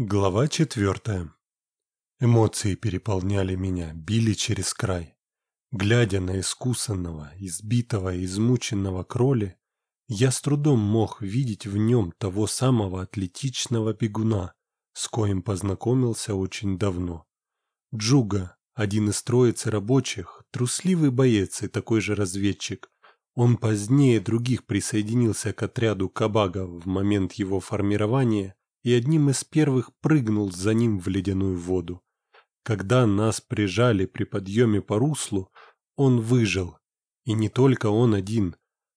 Глава четвертая. Эмоции переполняли меня, били через край. Глядя на искусанного, избитого измученного кроли, я с трудом мог видеть в нем того самого атлетичного бегуна, с коим познакомился очень давно. Джуга, один из троицы рабочих, трусливый боец и такой же разведчик. Он позднее других присоединился к отряду Кабага в момент его формирования и одним из первых прыгнул за ним в ледяную воду. Когда нас прижали при подъеме по руслу, он выжил. И не только он один.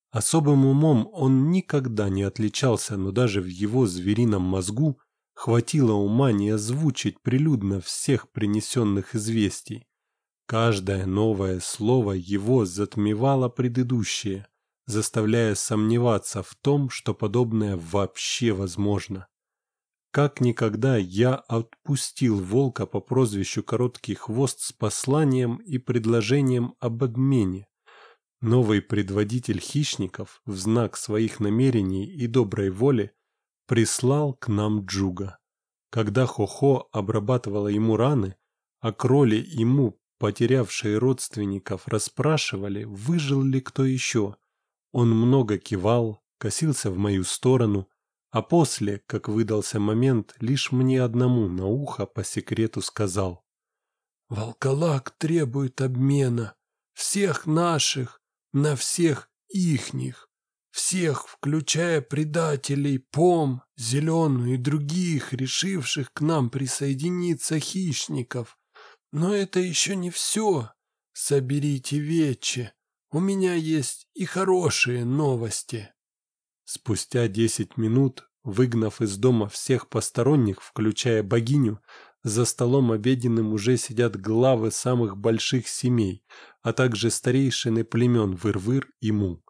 Особым умом он никогда не отличался, но даже в его зверином мозгу хватило ума не озвучить прилюдно всех принесенных известий. Каждое новое слово его затмевало предыдущее, заставляя сомневаться в том, что подобное вообще возможно. Как никогда я отпустил волка по прозвищу Короткий Хвост с посланием и предложением об обмене. Новый предводитель хищников в знак своих намерений и доброй воли прислал к нам Джуга. Когда Хохо обрабатывала ему раны, а кроли ему, потерявшие родственников, расспрашивали, выжил ли кто еще. Он много кивал, косился в мою сторону, а после, как выдался момент, лишь мне одному на ухо по секрету сказал. «Волколак требует обмена. Всех наших на всех ихних. Всех, включая предателей, пом, зеленую и других, решивших к нам присоединиться хищников. Но это еще не все. Соберите вече. У меня есть и хорошие новости. Спустя десять минут, выгнав из дома всех посторонних, включая богиню, за столом обеденным уже сидят главы самых больших семей, а также старейшины племен Выр-Выр и Му.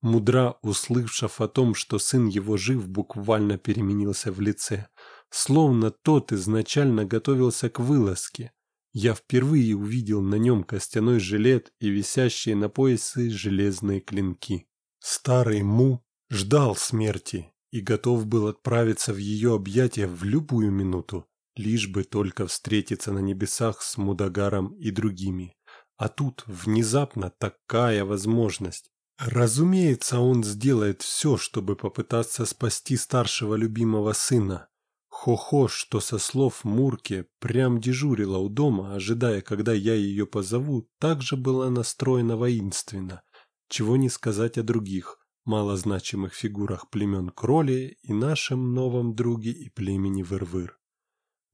Мудра, услышав о том, что сын его жив, буквально переменился в лице. Словно тот изначально готовился к вылазке. Я впервые увидел на нем костяной жилет и висящие на поясе железные клинки. Старый Му ждал смерти и готов был отправиться в ее объятия в любую минуту, лишь бы только встретиться на небесах с Мудагаром и другими. А тут внезапно такая возможность. Разумеется, он сделает все, чтобы попытаться спасти старшего любимого сына. Хохо, что со слов Мурки прям дежурила у дома, ожидая, когда я ее позову, также была настроена воинственно. Чего не сказать о других малозначимых фигурах племен Кроли и нашем новом друге и племени Вырвыр.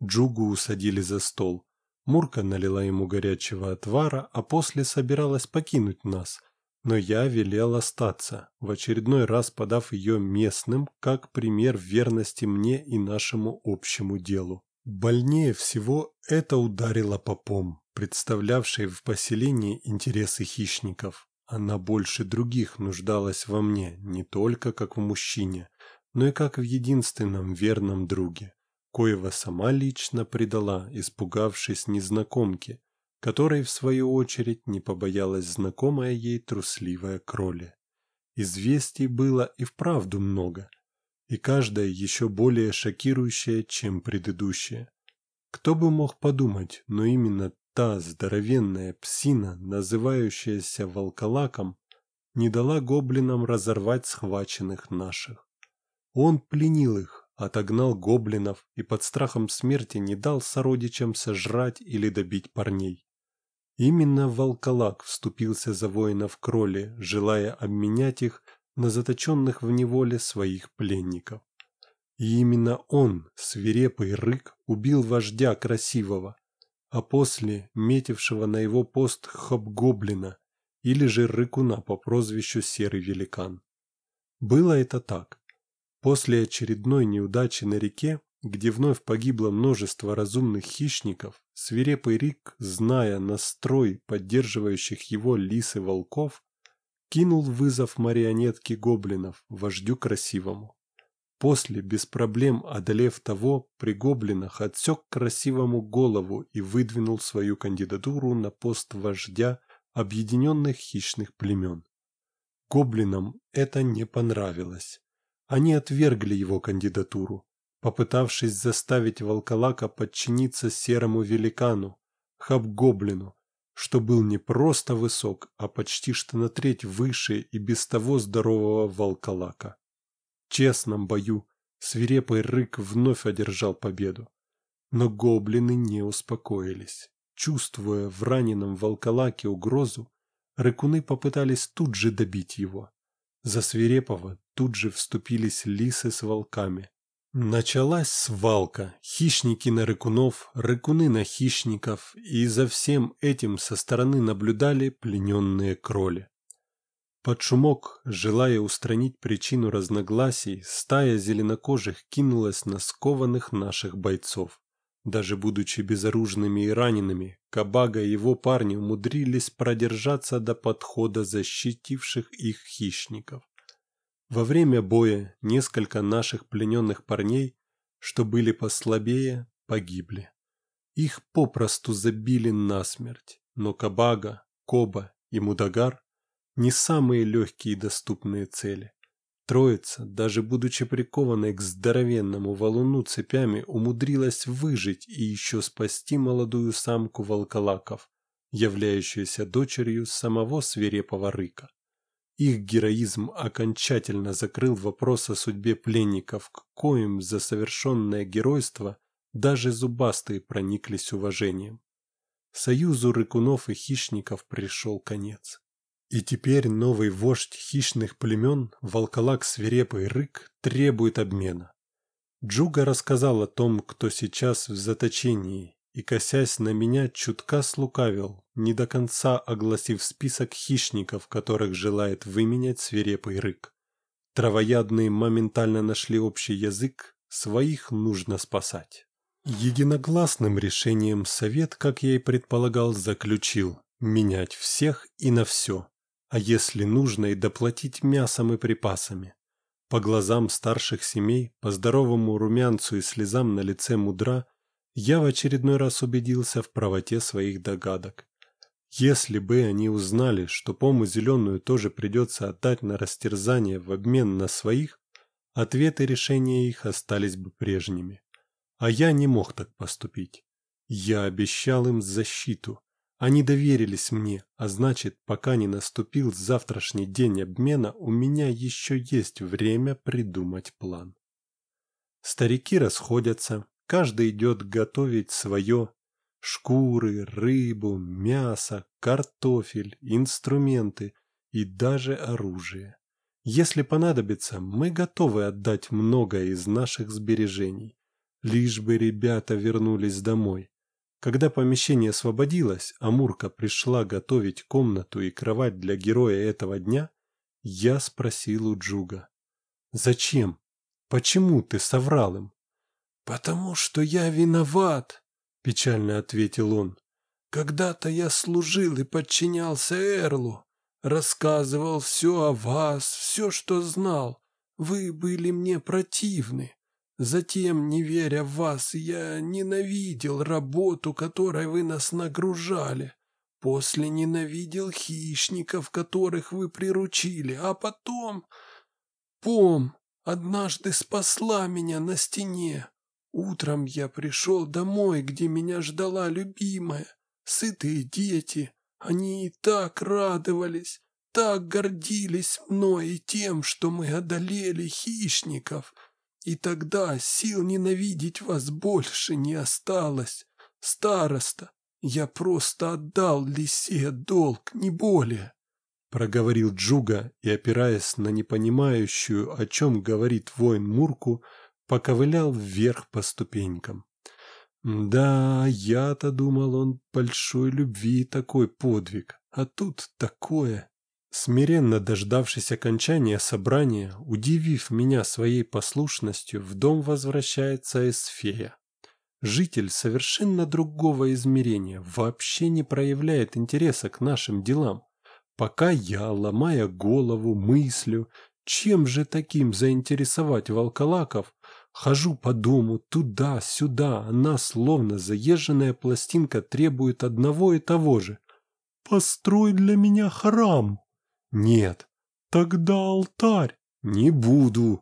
Джугу усадили за стол. Мурка налила ему горячего отвара, а после собиралась покинуть нас, но я велел остаться, в очередной раз подав ее местным как пример верности мне и нашему общему делу. Больнее всего это ударило попом, представлявшей в поселении интересы хищников. Она больше других нуждалась во мне, не только как в мужчине, но и как в единственном верном друге, коего сама лично предала, испугавшись незнакомки, которой, в свою очередь, не побоялась знакомая ей трусливая кроли. Известий было и вправду много, и каждая еще более шокирующая, чем предыдущая. Кто бы мог подумать, но именно Та здоровенная псина, называющаяся волколаком, не дала гоблинам разорвать схваченных наших. Он пленил их, отогнал гоблинов и под страхом смерти не дал сородичам сожрать или добить парней. Именно волколак вступился за воинов кроли, желая обменять их на заточенных в неволе своих пленников. И именно он, свирепый рык, убил вождя красивого, а после метившего на его пост хобгоблина или же рыкуна по прозвищу Серый Великан. Было это так. После очередной неудачи на реке, где вновь погибло множество разумных хищников, свирепый Рик, зная настрой поддерживающих его лис и волков, кинул вызов марионетке гоблинов, вождю красивому. После, без проблем одолев того, при гоблинах отсек красивому голову и выдвинул свою кандидатуру на пост вождя объединенных хищных племен. Гоблинам это не понравилось. Они отвергли его кандидатуру, попытавшись заставить волколака подчиниться серому великану, хабгоблину, что был не просто высок, а почти что на треть выше и без того здорового волколака. Честном бою свирепый рык вновь одержал победу. Но гоблины не успокоились. Чувствуя в раненом волколаке угрозу, рыкуны попытались тут же добить его. За свирепого тут же вступились лисы с волками. Началась свалка, хищники на рыкунов, рыкуны на хищников, и за всем этим со стороны наблюдали плененные кроли. Под шумок, желая устранить причину разногласий, стая зеленокожих кинулась на скованных наших бойцов. Даже будучи безоружными и ранеными, Кабага и его парни умудрились продержаться до подхода защитивших их хищников. Во время боя несколько наших плененных парней, что были послабее, погибли. Их попросту забили насмерть, но Кабага, Коба и Мудагар не самые легкие и доступные цели. Троица, даже будучи прикованной к здоровенному валуну цепями, умудрилась выжить и еще спасти молодую самку волколаков, являющуюся дочерью самого свирепого рыка. Их героизм окончательно закрыл вопрос о судьбе пленников, к коим за совершенное геройство даже зубастые прониклись уважением. Союзу рыкунов и хищников пришел конец. И теперь новый вождь хищных племен, волколак свирепый рык, требует обмена. Джуга рассказал о том, кто сейчас в заточении, и, косясь на меня, чутка слукавил, не до конца огласив список хищников, которых желает выменять свирепый рык. Травоядные моментально нашли общий язык, своих нужно спасать. Единогласным решением совет, как я и предполагал, заключил менять всех и на все а если нужно и доплатить мясом и припасами. По глазам старших семей, по здоровому румянцу и слезам на лице мудра, я в очередной раз убедился в правоте своих догадок. Если бы они узнали, что пому зеленую тоже придется отдать на растерзание в обмен на своих, ответы решения их остались бы прежними. А я не мог так поступить. Я обещал им защиту, они доверились мне, а значит, пока не наступил завтрашний день обмена, у меня еще есть время придумать план. Старики расходятся, каждый идет готовить свое. Шкуры, рыбу, мясо, картофель, инструменты и даже оружие. Если понадобится, мы готовы отдать многое из наших сбережений. Лишь бы ребята вернулись домой. Когда помещение освободилось, а Мурка пришла готовить комнату и кровать для героя этого дня, я спросил у Джуга. «Зачем? Почему ты соврал им?» «Потому что я виноват», – печально ответил он. «Когда-то я служил и подчинялся Эрлу, рассказывал все о вас, все, что знал. Вы были мне противны. Затем, не веря в вас, я ненавидел работу, которой вы нас нагружали. После ненавидел хищников, которых вы приручили, а потом... Пом однажды спасла меня на стене. Утром я пришел домой, где меня ждала любимая. Сытые дети, они и так радовались, так гордились мной и тем, что мы одолели хищников — и тогда сил ненавидеть вас больше не осталось. Староста, я просто отдал лисе долг, не более. Проговорил Джуга и, опираясь на непонимающую, о чем говорит воин Мурку, поковылял вверх по ступенькам. Да, я-то думал, он большой любви такой подвиг, а тут такое. Смиренно дождавшись окончания собрания, удивив меня своей послушностью, в дом возвращается Эсфея. Житель совершенно другого измерения вообще не проявляет интереса к нашим делам. Пока я, ломая голову, мыслю, чем же таким заинтересовать волколаков, хожу по дому туда-сюда, она, словно заезженная пластинка, требует одного и того же. «Построй для меня храм!» Нет. Тогда алтарь. Не буду.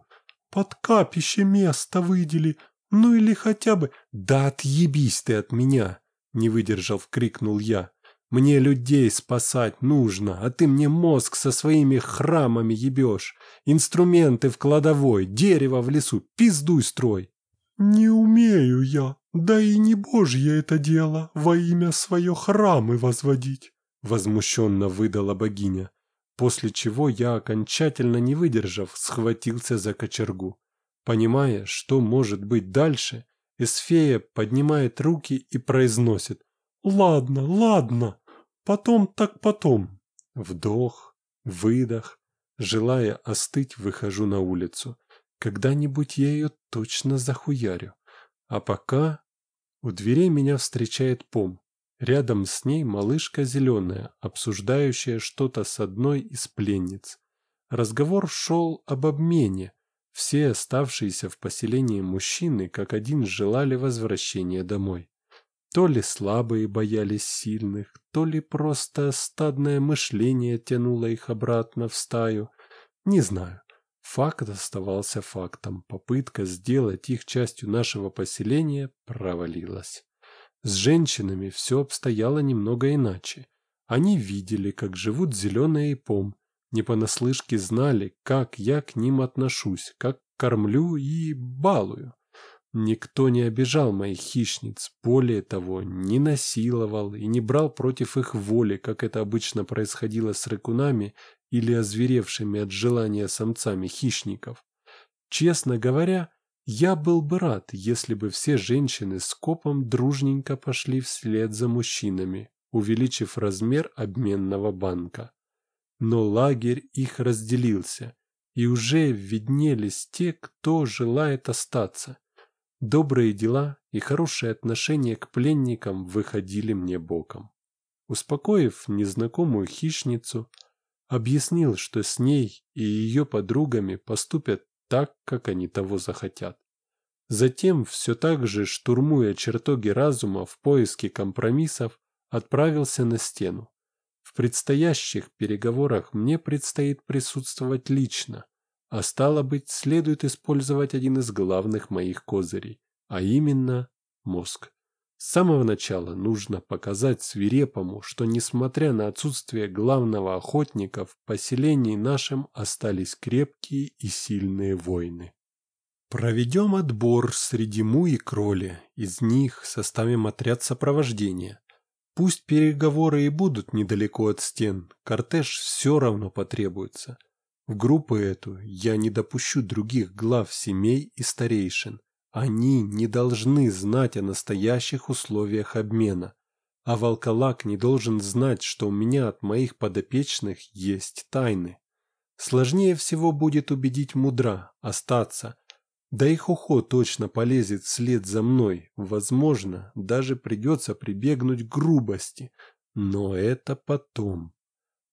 Под капище место выдели. Ну или хотя бы... Да отъебись ты от меня! Не выдержав, крикнул я. Мне людей спасать нужно, а ты мне мозг со своими храмами ебешь. Инструменты в кладовой, дерево в лесу, пиздуй строй. Не умею я, да и не божье это дело, во имя свое храмы возводить. Возмущенно выдала богиня, после чего я, окончательно не выдержав, схватился за кочергу. Понимая, что может быть дальше, Эсфея поднимает руки и произносит «Ладно, ладно, потом так потом». Вдох, выдох, желая остыть, выхожу на улицу. Когда-нибудь я ее точно захуярю. А пока у дверей меня встречает Пом. Рядом с ней малышка зеленая, обсуждающая что-то с одной из пленниц. Разговор шел об обмене. Все оставшиеся в поселении мужчины как один желали возвращения домой. То ли слабые боялись сильных, то ли просто стадное мышление тянуло их обратно в стаю. Не знаю. Факт оставался фактом. Попытка сделать их частью нашего поселения провалилась. С женщинами все обстояло немного иначе. Они видели, как живут зеленые и пом, не понаслышке знали, как я к ним отношусь, как кормлю и балую. Никто не обижал моих хищниц, более того, не насиловал и не брал против их воли, как это обычно происходило с рыкунами или озверевшими от желания самцами хищников. Честно говоря, я был бы рад, если бы все женщины с копом дружненько пошли вслед за мужчинами, увеличив размер обменного банка. Но лагерь их разделился, и уже виднелись те, кто желает остаться. Добрые дела и хорошее отношение к пленникам выходили мне боком. Успокоив незнакомую хищницу, объяснил, что с ней и ее подругами поступят так, как они того захотят. Затем, все так же штурмуя чертоги разума в поиске компромиссов, отправился на стену. В предстоящих переговорах мне предстоит присутствовать лично, а стало быть, следует использовать один из главных моих козырей, а именно мозг. С самого начала нужно показать свирепому, что несмотря на отсутствие главного охотника, в поселении нашем остались крепкие и сильные воины. Проведем отбор среди му и кроли, из них составим отряд сопровождения. Пусть переговоры и будут недалеко от стен, кортеж все равно потребуется. В группу эту я не допущу других глав семей и старейшин. Они не должны знать о настоящих условиях обмена. А волколак не должен знать, что у меня от моих подопечных есть тайны. Сложнее всего будет убедить мудра остаться. Да и Хохо точно полезет вслед за мной. Возможно, даже придется прибегнуть к грубости. Но это потом.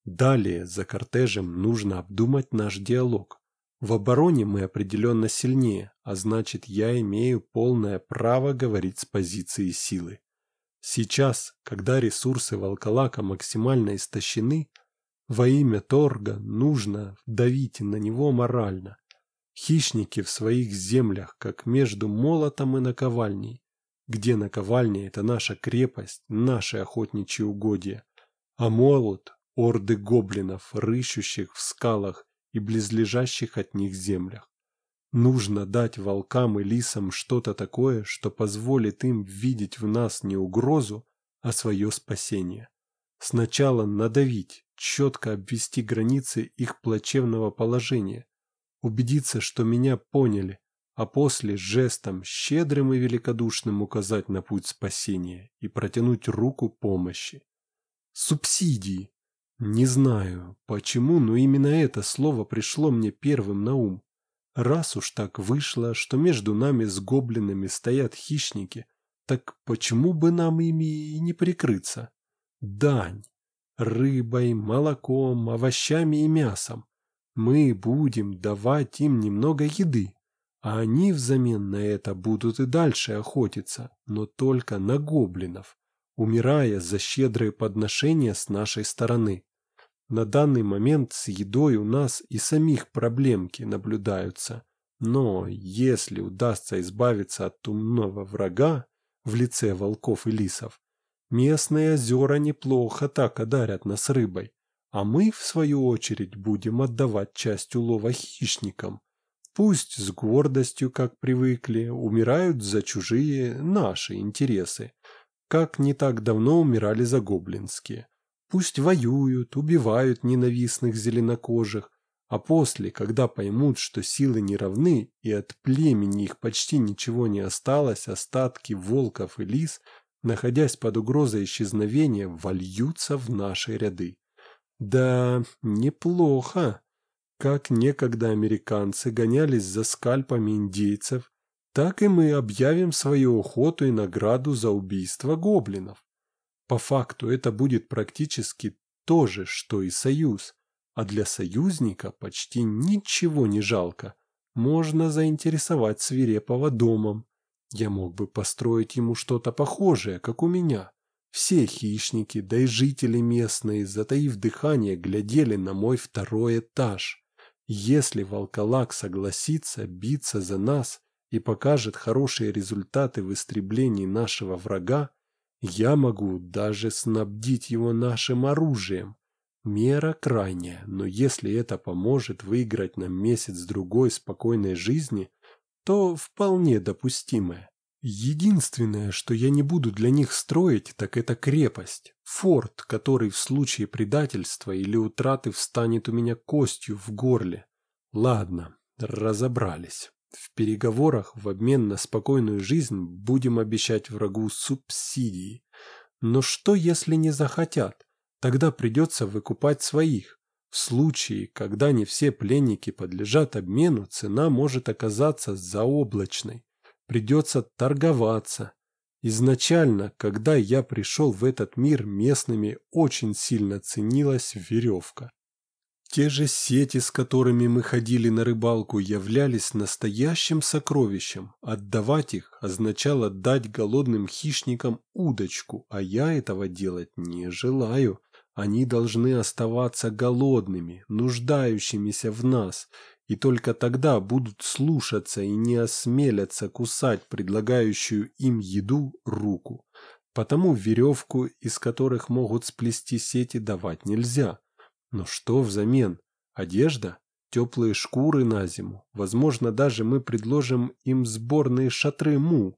Далее за кортежем нужно обдумать наш диалог. В обороне мы определенно сильнее, а значит я имею полное право говорить с позиции силы. Сейчас, когда ресурсы волколака максимально истощены, во имя торга нужно давить на него морально. Хищники в своих землях, как между молотом и наковальней. Где наковальня – это наша крепость, наши охотничьи угодья. А молот – орды гоблинов, рыщущих в скалах и близлежащих от них землях. Нужно дать волкам и лисам что-то такое, что позволит им видеть в нас не угрозу, а свое спасение. Сначала надавить, четко обвести границы их плачевного положения, убедиться, что меня поняли, а после жестом щедрым и великодушным указать на путь спасения и протянуть руку помощи. Субсидии. Не знаю, почему, но именно это слово пришло мне первым на ум. Раз уж так вышло, что между нами с гоблинами стоят хищники, так почему бы нам ими и не прикрыться? Дань. Рыбой, молоком, овощами и мясом. Мы будем давать им немного еды, а они взамен на это будут и дальше охотиться, но только на гоблинов, умирая за щедрые подношения с нашей стороны. На данный момент с едой у нас и самих проблемки наблюдаются, Но если удастся избавиться от умного врага в лице волков и лисов, местные озера неплохо так одарят нас рыбой, а мы, в свою очередь, будем отдавать часть улова хищникам. Пусть с гордостью, как привыкли, умирают за чужие наши интересы, как не так давно умирали за гоблинские. Пусть воюют, убивают ненавистных зеленокожих, а после, когда поймут, что силы не равны и от племени их почти ничего не осталось, остатки волков и лис, находясь под угрозой исчезновения, вольются в наши ряды. Да, неплохо. Как некогда американцы гонялись за скальпами индейцев, так и мы объявим свою охоту и награду за убийство гоблинов. По факту это будет практически то же, что и союз, а для союзника почти ничего не жалко. Можно заинтересовать свирепого домом. Я мог бы построить ему что-то похожее, как у меня. Все хищники, да и жители местные, затаив дыхание, глядели на мой второй этаж. Если волколак согласится биться за нас и покажет хорошие результаты в истреблении нашего врага, я могу даже снабдить его нашим оружием. Мера крайняя, но если это поможет выиграть нам месяц-другой спокойной жизни, то вполне допустимое. Единственное, что я не буду для них строить, так это крепость. Форт, который в случае предательства или утраты встанет у меня костью в горле. Ладно, разобрались. В переговорах в обмен на спокойную жизнь будем обещать врагу субсидии. Но что, если не захотят? Тогда придется выкупать своих. В случае, когда не все пленники подлежат обмену, цена может оказаться заоблачной. Придется торговаться. Изначально, когда я пришел в этот мир, местными очень сильно ценилась веревка. Те же сети, с которыми мы ходили на рыбалку, являлись настоящим сокровищем. Отдавать их означало дать голодным хищникам удочку, а я этого делать не желаю. Они должны оставаться голодными, нуждающимися в нас, и только тогда будут слушаться и не осмелятся кусать предлагающую им еду руку. Потому веревку, из которых могут сплести сети, давать нельзя. Но что взамен? Одежда? Теплые шкуры на зиму? Возможно, даже мы предложим им сборные шатры му.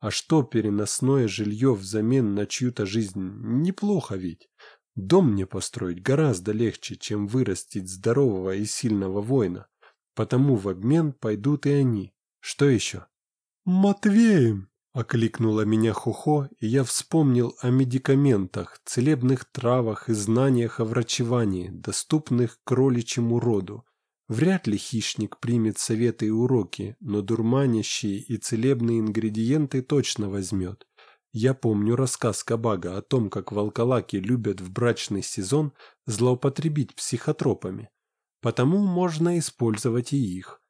А что переносное жилье взамен на чью-то жизнь? Неплохо ведь. Дом мне построить гораздо легче, чем вырастить здорового и сильного воина. Потому в обмен пойдут и они. Что еще? «Матвеем!» — окликнула меня Хухо, и я вспомнил о медикаментах, целебных травах и знаниях о врачевании, доступных кроличьему роду. Вряд ли хищник примет советы и уроки, но дурманящие и целебные ингредиенты точно возьмет. Я помню рассказ Кабага о том, как волколаки любят в брачный сезон злоупотребить психотропами. Потому можно использовать и их.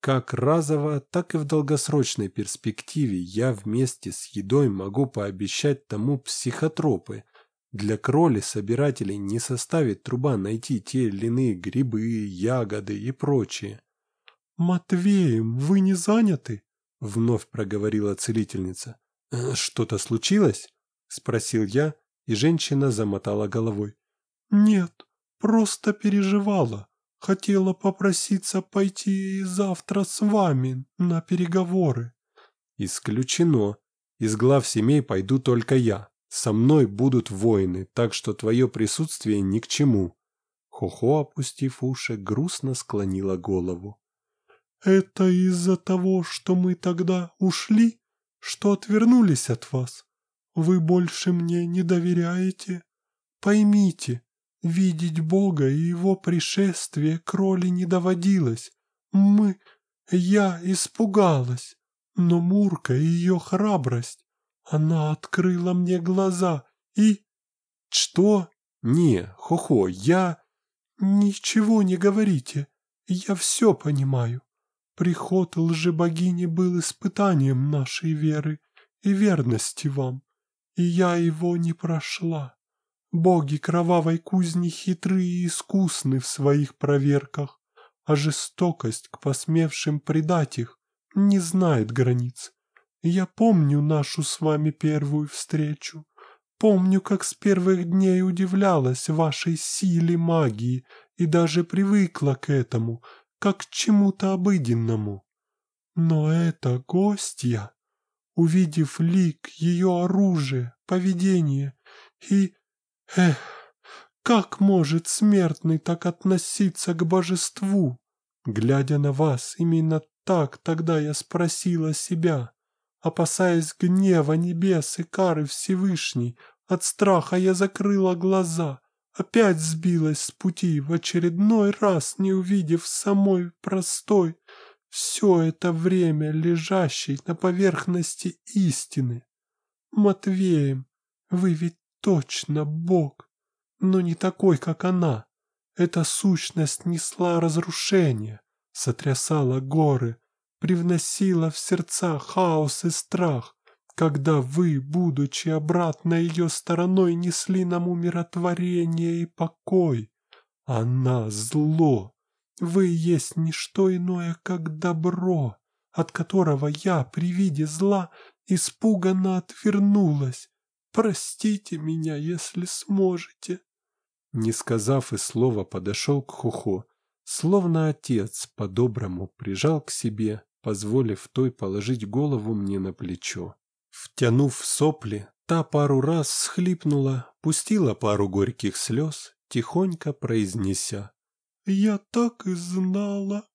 Как разово, так и в долгосрочной перспективе я вместе с едой могу пообещать тому психотропы. Для кроли-собирателей не составит труба найти те или иные грибы, ягоды и прочее. «Матвеем, вы не заняты?» — вновь проговорила целительница. «Э, «Что-то случилось?» – спросил я, и женщина замотала головой. «Нет, просто переживала. Хотела попроситься пойти завтра с вами на переговоры». «Исключено. Из глав семей пойду только я. Со мной будут воины, так что твое присутствие ни к чему». Хохо, опустив уши, грустно склонила голову. «Это из-за того, что мы тогда ушли?» что отвернулись от вас. Вы больше мне не доверяете? Поймите, видеть Бога и Его пришествие кроли не доводилось. Мы... Я испугалась, но Мурка и ее храбрость. Она открыла мне глаза и... Что? Не, хо-хо, я... Ничего не говорите, я все понимаю. Приход лжебогини был испытанием нашей веры и верности вам, и я его не прошла. Боги кровавой кузни хитры и искусны в своих проверках. а жестокость к посмевшим предать их не знает границ. Я помню нашу с вами первую встречу. Помню, как с первых дней удивлялась вашей силе магии и даже привыкла к этому, как к чему-то обыденному. Но эта гостья, увидев лик, ее оружие, поведение и... Эх, как может смертный так относиться к божеству? Глядя на вас, именно так тогда я спросила себя, опасаясь гнева небес и кары Всевышней, от страха я закрыла глаза, опять сбилась с пути, в очередной раз не увидев самой простой, все это время лежащей на поверхности истины. Матвеем, вы ведь точно Бог, но не такой, как она. Эта сущность несла разрушение, сотрясала горы, привносила в сердца хаос и страх, когда вы, будучи обратно ее стороной, несли нам умиротворение и покой. Она зло. Вы есть не что иное, как добро, от которого я при виде зла испуганно отвернулась. Простите меня, если сможете. Не сказав и слова, подошел к Хухо, словно отец по-доброму прижал к себе, позволив той положить голову мне на плечо. Втянув сопли, та пару раз схлипнула, пустила пару горьких слез, тихонько произнеся «Я так и знала».